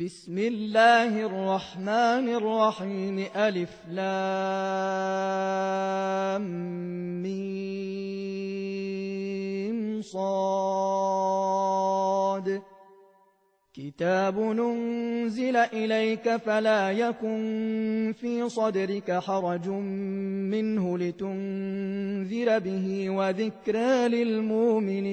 بسم الله الرحمن الرحيم. ألف لام ميم صاد. كتاب ننزل إليك فلا يكن في صدرك حرج منه لتنذر به وذكرى للمؤمنين.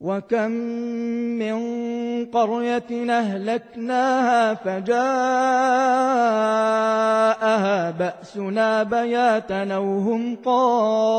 وكم من قرية أهلكناها فجاءها بأسنا بياتا وهم قائلون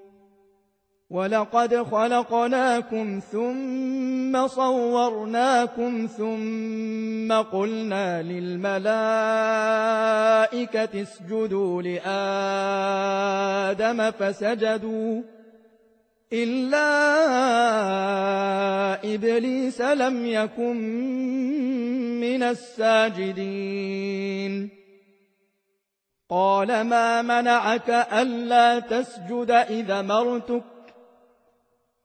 ولقد خلقناكم ثم صورناكم ثم قلنا للملائكة اسجدوا لآدم فسجدوا إلا إبليس لم يكن من الساجدين. قال ما منعك ألا تسجد إذا مرتك؟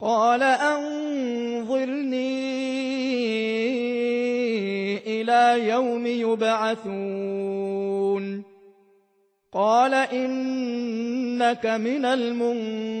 قال أنظرني إلى يوم يبعثون. قال إنك من المنظرين.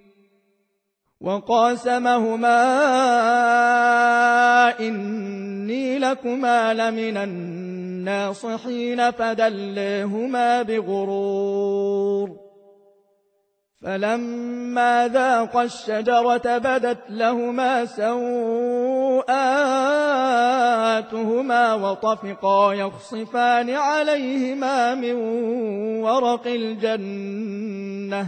وقاسمهما إني لكما لمن الناصحين فدليهما بغرور. فلما ذاقا الشجرة بدت لهما سوءاتهما وطفقا يخصفان عليهما من ورق الجنة.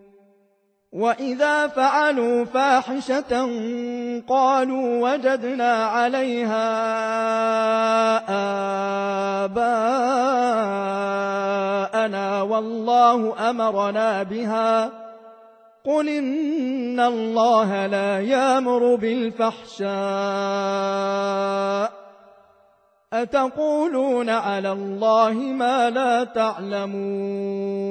وإذا فعلوا فاحشة قالوا وجدنا عليها آباءنا والله أمرنا بها قل إن الله لا يامر بالفحشاء أتقولون على الله ما لا تعلمون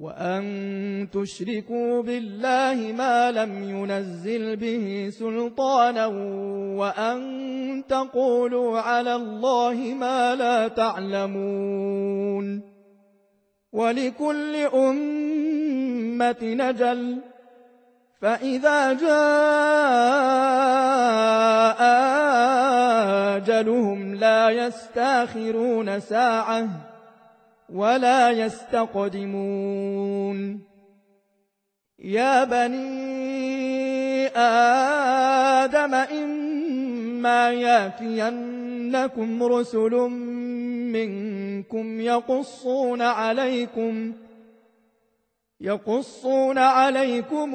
وأن تشركوا بالله ما لم ينزل به سلطانا وأن تقولوا على الله ما لا تعلمون ولكل أمة نجل فإذا جاء أجلهم لا يستأخرون ساعة ولا يستقدمون. يا بني آدم إما يأتينكم رسل منكم يقصون عليكم يقصون عليكم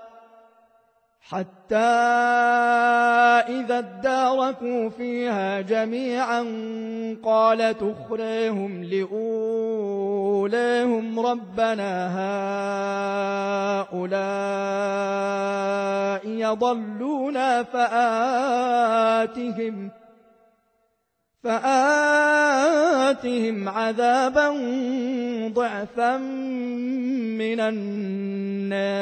حتى إذا اداركوا فيها جميعا قال تخريهم لأوليهم ربنا هؤلاء يضلونا فآتهم فآتهم عذابا ضعفا من النار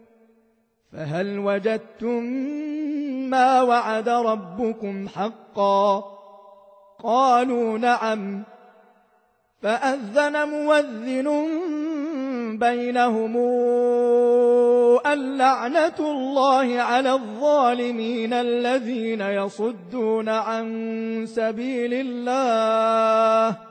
فهل وجدتم ما وعد ربكم حقا؟ قالوا نعم. فأذن موذن بينهم اللعنة الله على الظالمين الذين يصدون عن سبيل الله.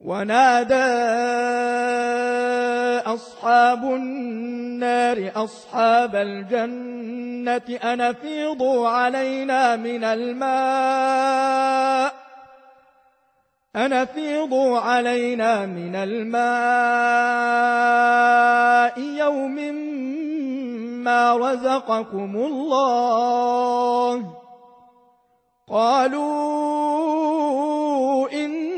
ونادى أصحاب النار أصحاب الجنة أن فيضوا علينا من الماء أن فيضوا علينا من الماء يوم ما رزقكم الله قالوا إن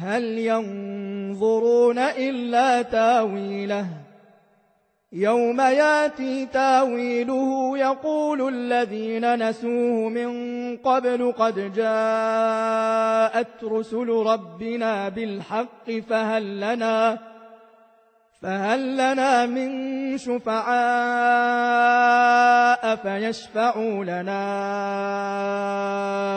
هل ينظرون إلا تاويله؟ يوم ياتي تاويله يقول الذين نسوه من قبل قد جاءت رسل ربنا بالحق فهل لنا فهل لنا من شفعاء فيشفعوا لنا؟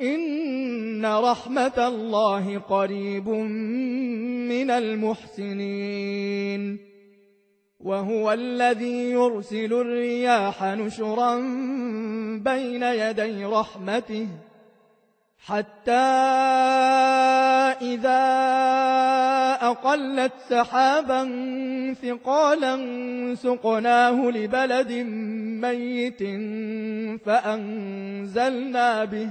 إن رحمة الله قريب من المحسنين وهو الذي يرسل الرياح نشرا بين يدي رحمته حتى إذا أقلت سحابا ثقالا سقناه لبلد ميت فأنزلنا به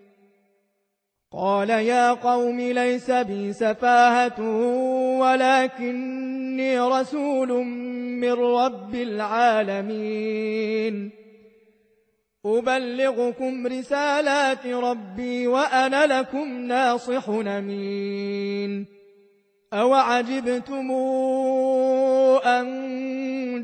قال يا قوم ليس بي سفاهة ولكني رسول من رب العالمين. أبلغكم رسالات ربي وأنا لكم ناصح نمين أوعجبتم أن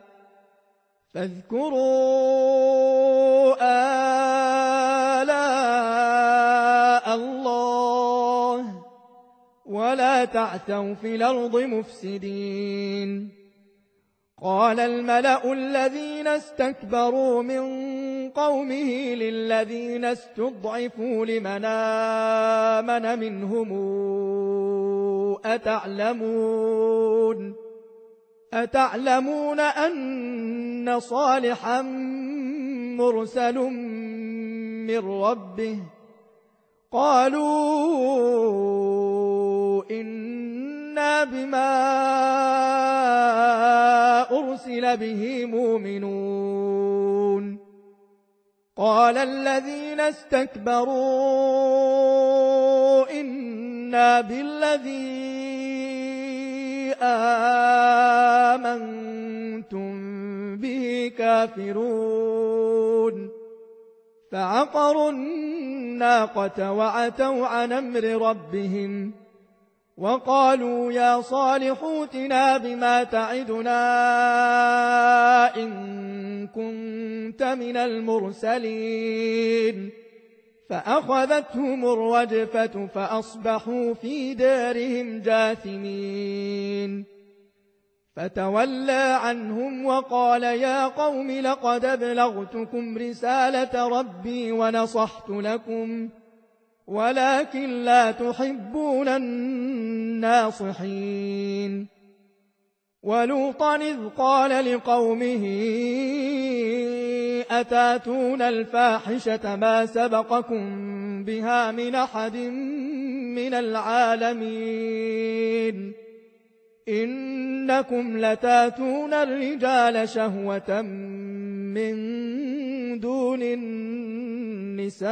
فاذكروا آلاء الله ولا تعثوا في الأرض مفسدين. قال الملأ الذين استكبروا من قومه للذين استضعفوا لمن آمن منهم أتعلمون؟ أتعلمون أن صالحا مرسل من ربه؟ قالوا إنا بما أرسل به مؤمنون. قال الذين استكبروا إنا بالذي آمنتم به كافرون. فعقروا الناقة وعتوا عن أمر ربهم وقالوا يا صالح اوتنا بما تعدنا إن كنت من المرسلين. فأخذتهم الرجفة فأصبحوا في دارهم جاثمين. فتولى عنهم وقال يا قوم لقد أبلغتكم رسالة ربي ونصحت لكم ولكن لا تحبون الناصحين. ولوطا إذ قال لقومه أتاتون الفاحشة ما سبقكم بها من أحد من العالمين؟ إنكم لتاتون الرجال شهوة من دون النساء.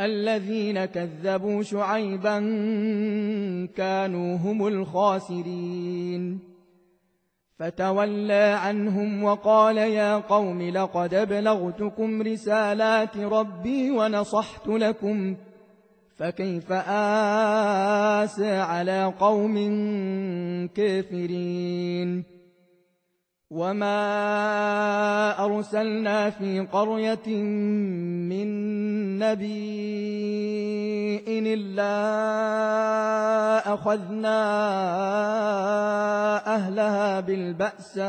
الذين كذبوا شعيبا كانوا هم الخاسرين. فتولى عنهم وقال يا قوم لقد ابلغتكم رسالات ربي ونصحت لكم فكيف آسى على قوم كافرين؟ وما أرسلنا في قرية من نبي إلا أخذنا أهلها بالبأساء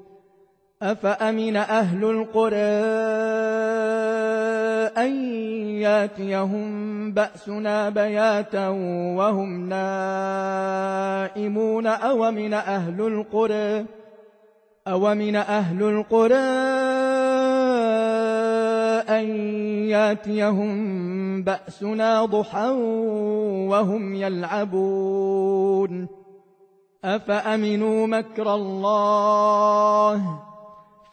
أفأمن أهل القرى أن ياتيهم بأسنا بياتا وهم نائمون أو من أهل القرى أو من أهل القرى أن ياتيهم بأسنا ضحى وهم يلعبون أفأمنوا مكر الله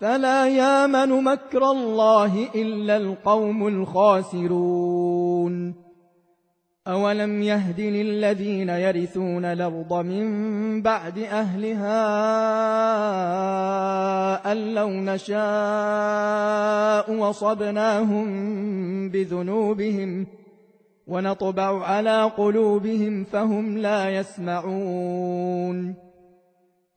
فلا يامن مكر الله إلا القوم الخاسرون. أولم يهد للذين يرثون الأرض من بعد أهلها أن لو نشاء وصبناهم بذنوبهم ونطبع على قلوبهم فهم لا يسمعون.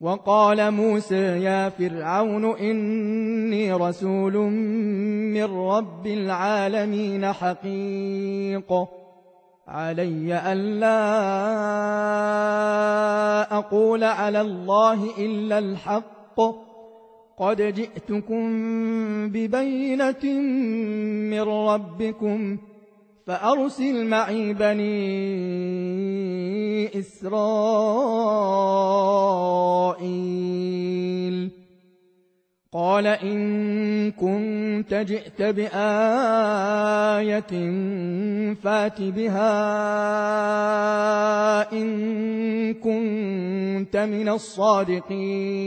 وقال موسى يا فرعون إني رسول من رب العالمين حقيق. علي ألا أقول على الله إلا الحق. قد جئتكم ببينة من ربكم فأرسل معي بني إسرائيل. قال إن كنت جئت بآية فات بها إن كنت من الصادقين.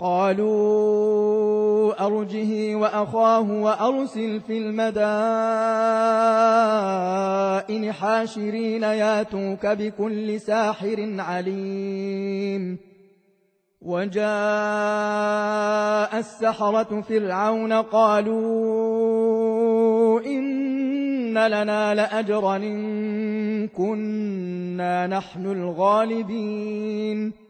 قالوا أرجه وأخاه وأرسل في المدائن حاشرين ياتوك بكل ساحر عليم. وجاء السحرة فرعون قالوا إن لنا لأجرا إن كنا نحن الغالبين.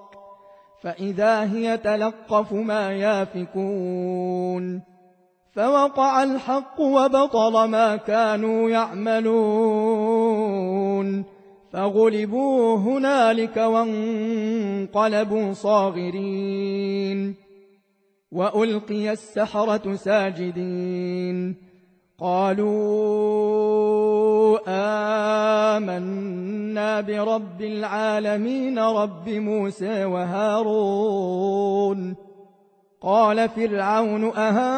فإذا هي تلقف ما يافكون فوقع الحق وبطل ما كانوا يعملون فغلبوا هنالك وانقلبوا صاغرين وألقي السحرة ساجدين قالوا آمنا برب العالمين رب موسى وهارون. قال فرعون أهامنتم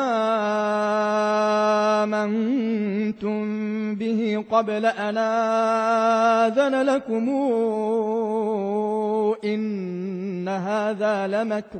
به قبل أن آذن لكم إن هذا لمكر.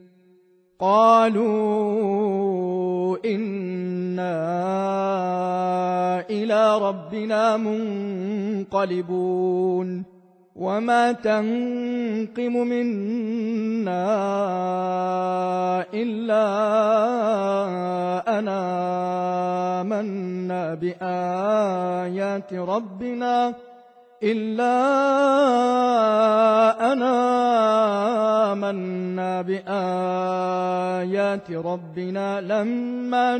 قالوا إنا إلى ربنا منقلبون وما تنقم منا إلا أنا منا بآيات ربنا إلا أنا آمنا بآيات ربنا لما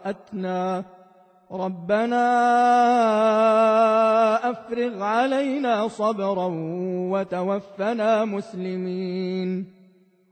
جاءتنا. ربنا أفرغ علينا صبرا وتوفنا مسلمين.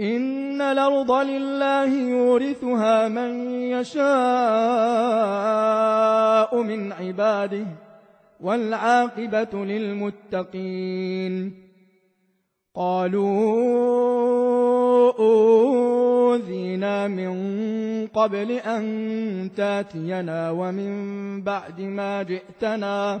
إن الأرض لله يورثها من يشاء من عباده والعاقبة للمتقين. قالوا أوذينا من قبل أن تاتينا ومن بعد ما جئتنا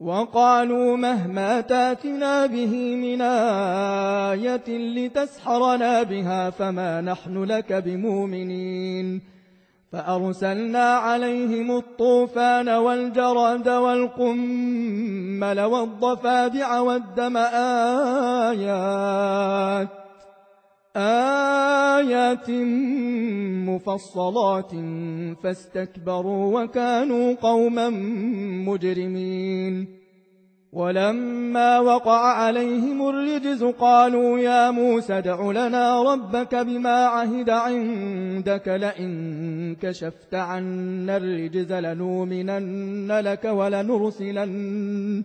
وقالوا مهما تاتنا به من آية لتسحرنا بها فما نحن لك بمؤمنين. فأرسلنا عليهم الطوفان والجرد والقمل والضفادع والدم آيات آيات مفصلات فاستكبروا وكانوا قوما مجرمين. ولما وقع عليهم الرجز قالوا يا موسى دع لنا ربك بما عهد عندك لئن كشفت عنا الرجز لنؤمنن لك ولنرسلن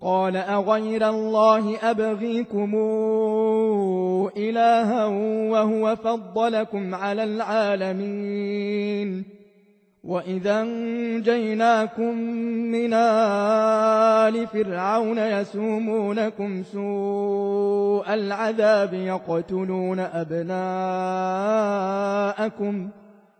قال أغير الله أبغيكم إلها وهو فضلكم على العالمين وإذا أنجيناكم من آل فرعون يسومونكم سوء العذاب يقتلون أبناءكم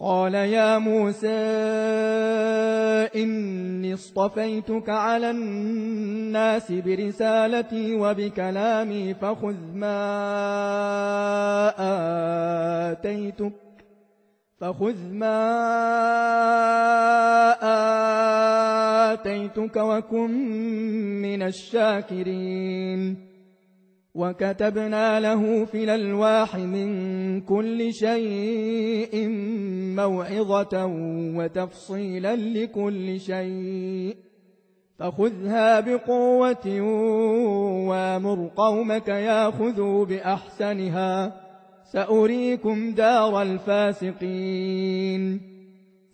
قال يا موسى إني اصطفيتك على الناس برسالتي وبكلامي فخذ ما آتيتك فخذ ما آتيتك وكن من الشاكرين وكتبنا له في الألواح من كل شيء موعظة وتفصيلا لكل شيء. فخذها بقوة وامر قومك ياخذوا بأحسنها. سأريكم دار الفاسقين.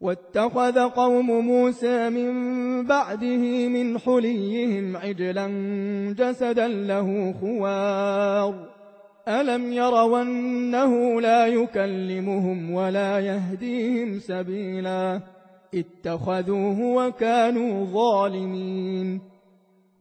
واتخذ قوم موسى من بعده من حليهم عجلا جسدا له خوار. ألم يروا أنه لا يكلمهم ولا يهديهم سبيلا؟ اتخذوه وكانوا ظالمين.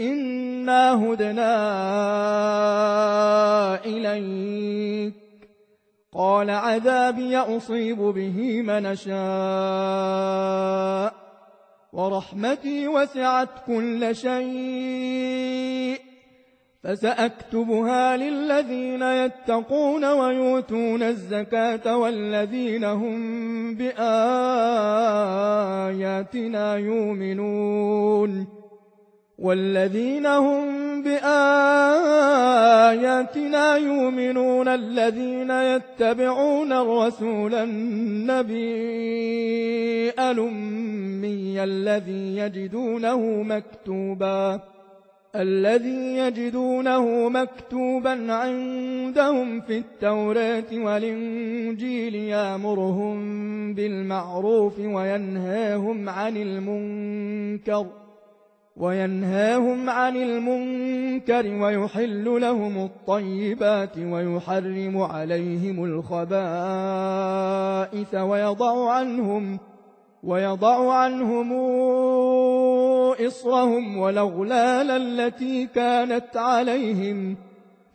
إنا هدنا إليك. قال عذابي أصيب به من شاء ورحمتي وسعت كل شيء. فسأكتبها للذين يتقون ويؤتون الزكاة والذين هم بآياتنا يؤمنون. والذين هم بآياتنا يؤمنون الذين يتبعون الرسول النبي الأمي الذي يجدونه مكتوبا الذي يجدونه مكتوبا عندهم في التوراة والإنجيل يأمرهم بالمعروف وينهاهم عن المنكر وينهاهم عن المنكر ويحل لهم الطيبات ويحرم عليهم الخبائث ويضع عنهم ويضع عنهم إصرهم والأغلال التي كانت عليهم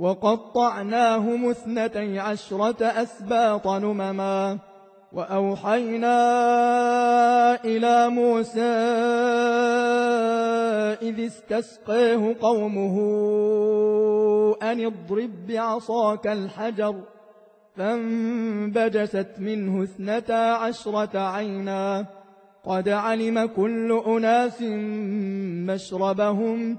وقطعناهم اثنتي عشرة أسباط نمما وأوحينا إلى موسى إذ استسقيه قومه أن اضرب بعصاك الحجر فانبجست منه اثنتا عشرة عينا قد علم كل أناس مشربهم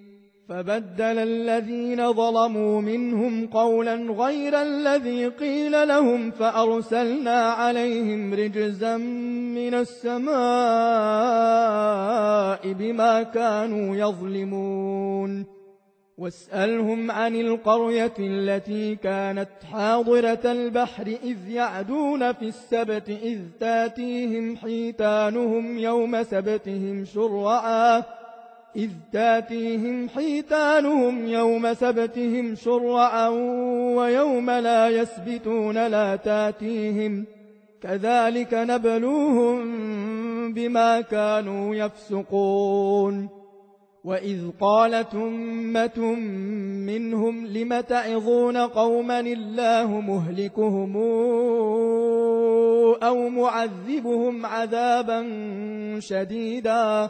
فبدل الذين ظلموا منهم قولا غير الذي قيل لهم فأرسلنا عليهم رجزا من السماء بما كانوا يظلمون. واسألهم عن القرية التي كانت حاضرة البحر إذ يعدون في السبت إذ تاتيهم حيتانهم يوم سبتهم شرعاً إذ تاتيهم حيتانهم يوم سبتهم شرعا ويوم لا يسبتون لا تاتيهم كذلك نبلوهم بما كانوا يفسقون وإذ قالت أمة منهم لم تعظون قوما الله مهلكهم أو معذبهم عذابا شديدا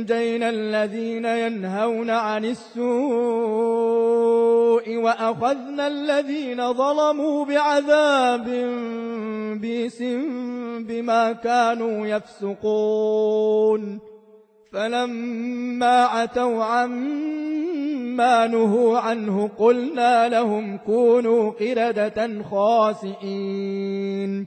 أنجينا الذين ينهون عن السوء وأخذنا الذين ظلموا بعذاب بيس بما كانوا يفسقون فلما عتوا عما نهوا عنه قلنا لهم كونوا قردة خاسئين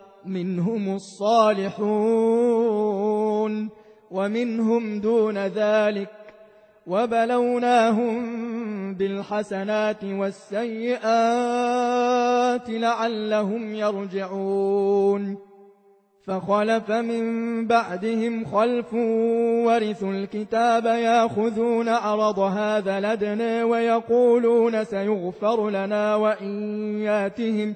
منهم الصالحون ومنهم دون ذلك وبلوناهم بالحسنات والسيئات لعلهم يرجعون فخلف من بعدهم خلف ورثوا الكتاب ياخذون عرض هذا لدنا ويقولون سيغفر لنا وإن ياتهم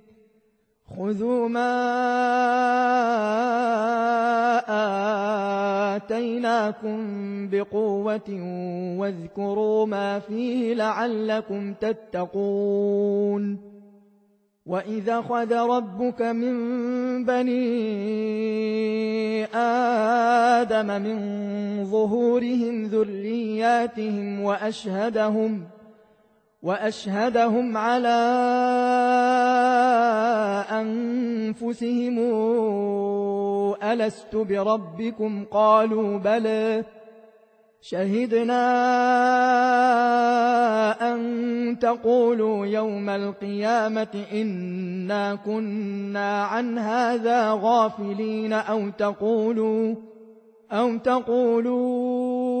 خذوا ما آتيناكم بقوة واذكروا ما فيه لعلكم تتقون. وإذا خذ ربك من بني آدم من ظهورهم ذرياتهم وأشهدهم وأشهدهم على أنفسهم ألست بربكم؟ قالوا بلى. شهدنا أن تقولوا يوم القيامة إنا كنا عن هذا غافلين أو تقولوا أو تقولوا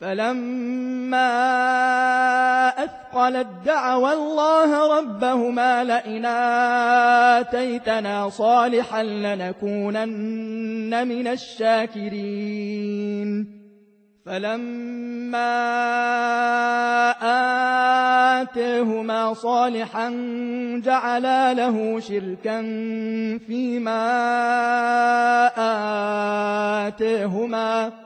فلما أثقلت دعوى الله ربهما لئن آتيتنا صالحا لنكونن من الشاكرين. فلما آتيهما صالحا جعلا له شركا فيما آتيهما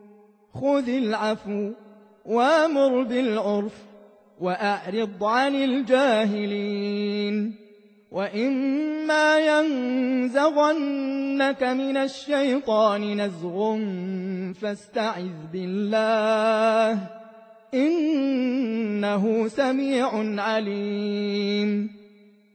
خذ العفو وأمر بالعرف وأعرض عن الجاهلين. وإما ينزغنك من الشيطان نزغ فاستعذ بالله إنه سميع عليم.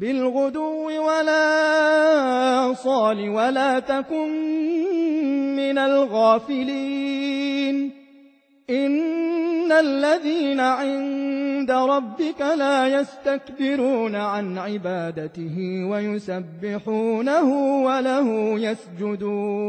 بالغدو ولا صال ولا تكن من الغافلين. إن الذين عند ربك لا يستكبرون عن عبادته ويسبحونه وله يسجدون.